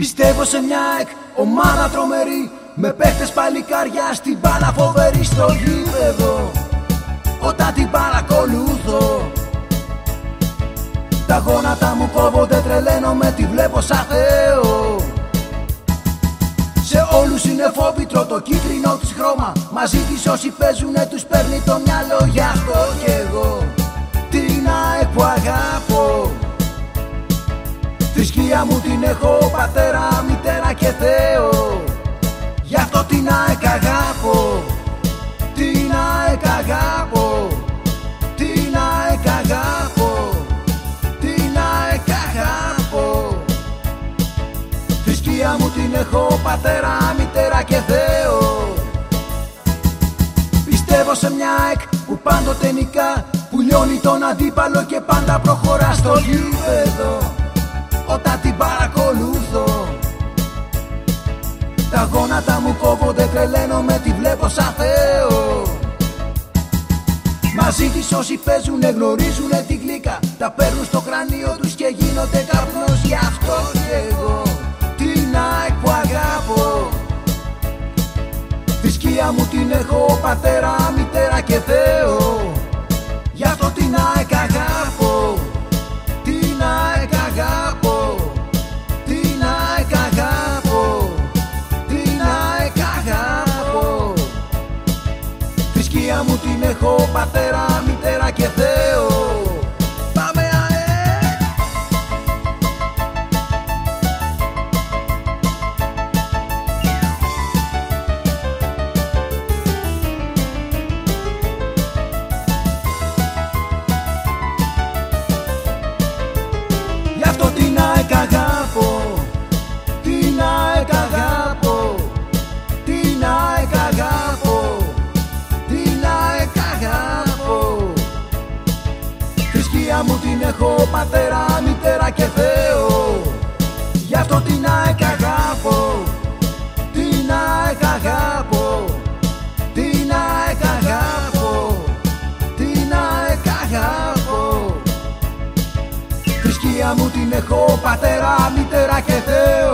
Πιστεύω σε μια εκ ομάδα τρομερή Με παίχτες παλικάρια στην μπάλα φοβερή στο γήπεδο. Όταν την παρακολουθώ Τα γόνατα μου κόβονται τρελαίνομαι τη βλέπω σαν Θεό. Σε όλους είναι φόβητρο το κίτρινο της χρώμα Μαζί της όσοι παίζουνε τους παίρνει το μυαλό Γι' αυτό κι εγώ. Την ΑΕΚ που αγαπώ. Θρησκεία μου την έχω πατέρα, Θρησκεία μου την έχω πατέρα, μητέρα και Θεό. Πιστεύω σε μια ΑΕΚ που πάντοτε νικά Που λιώνει τον αντίπαλο και πάντα προχωρά στο γήπεδο. Όταν την παρακολουθώ Τα γόνατα μου κόβονται με τη βλέπω σαν Θεό. Μαζί της όσοι παίζουνε γνωρίζουνε τη γλύκα Τα παίρνουν στο κρανίο τους Θρησκεία μου την έχω πατέρα, μητέρα και Θεό. Γι' αυτό την ΑΕΚ αγάπω Την ΑΕΚ αγάπω Την ΑΕΚ αγάπω Την ΑΕΚ αγάπω Θρησκεία μου την έχω πατέρα, μητέρα έχω πατέρα, μητέρα και Θεό. Γι' αυτό την ΑΕΚ αγάπω Την ΑΕΚ αγάπω Την ΑΕΚ αγάπω Την ΑΕΚ αγάπω Θρησκεία μου την έχω πατέρα, μητέρα και Θεό